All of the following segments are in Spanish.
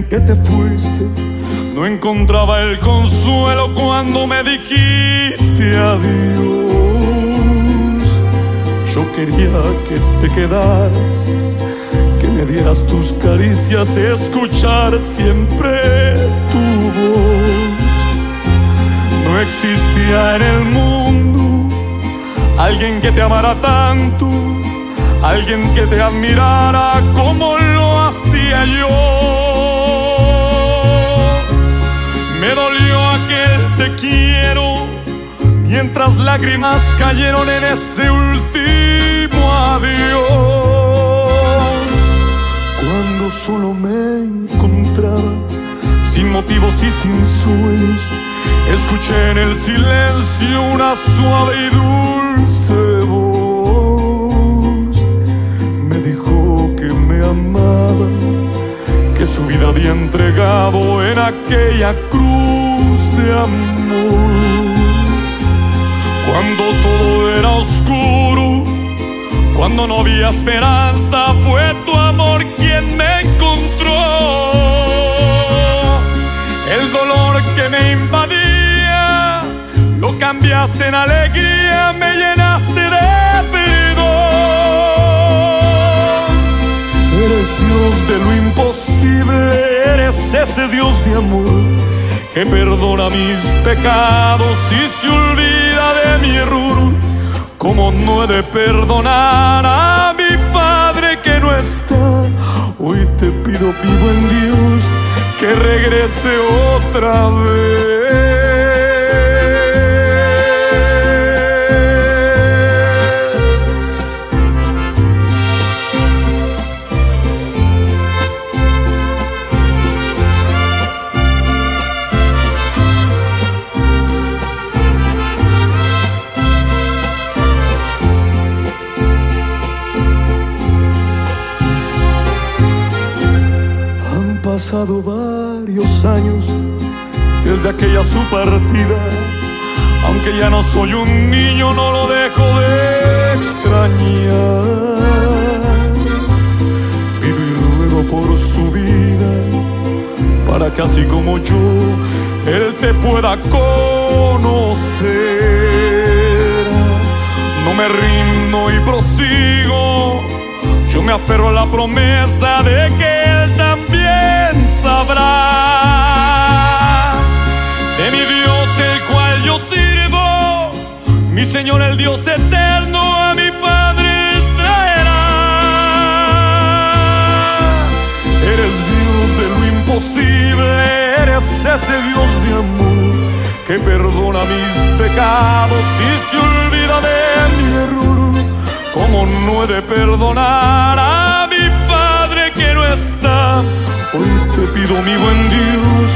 que te fuiste, no encontraba el consuelo cuando me dijiste adiós. Yo quería que te quedaras, que me dieras tus caricias, escuchar siempre tu voz. No existía en el mundo alguien que te amara tanto, alguien que te admirara como lo hacía yo. Me dolió aquel te quiero, mientras lágrimas cayeron en ese último adiós. Cuando solo me encontraba, sin motivos y sin sueños, escuché en el silencio una suave y dulce aquella cruz de amor. Cuando todo era oscuro, cuando no había esperanza, fue tu amor quien me encontró. El dolor que me invadía, lo cambiaste en alegría, me llenaste de Eres Dios de lo imposible, eres ese Dios de amor que perdona mis pecados y se olvida de mi error. Como no he de perdonar a mi Padre que no está, hoy te pido vivo en Dios que regrese otra vez. Varios años desde aquella su partida. Aunque ya no soy un niño, no lo dejo de extrañar. Pido y ruego por su vida, para que así como yo, él te pueda conocer. No me rindo y prosigo, yo me aferro a la promesa de que él también sabrá de mi Dios el cual yo sirvo, mi Señor el Dios eterno a mi Padre traerá. Eres Dios de lo imposible, eres ese Dios de amor que perdona mis pecados y se olvida de mi error. Como no he de perdonar a mi Padre que no está, hoy te pido mi buen Dios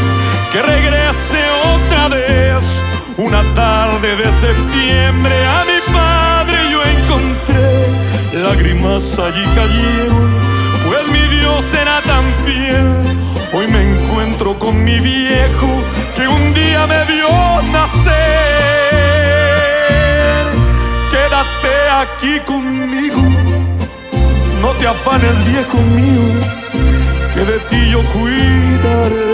que regrese otra vez. Una tarde de septiembre a mi Padre yo encontré, lágrimas allí cayeron, pues mi Dios era tan fiel. Hoy me encuentro con mi viejo que un día me vio nacer. Quédate aquí conmigo, no te afanes viejo mío, que de ti yo cuidaré.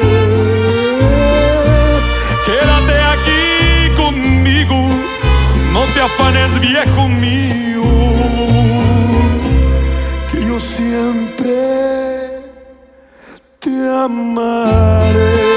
Quédate aquí conmigo, no te afanes viejo mío, que yo siempre te amaré.